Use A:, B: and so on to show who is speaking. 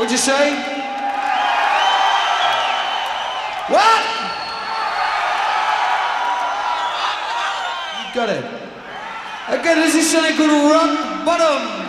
A: What'd you say? What? You got it. Okay, this is Sonic Rock Bottom.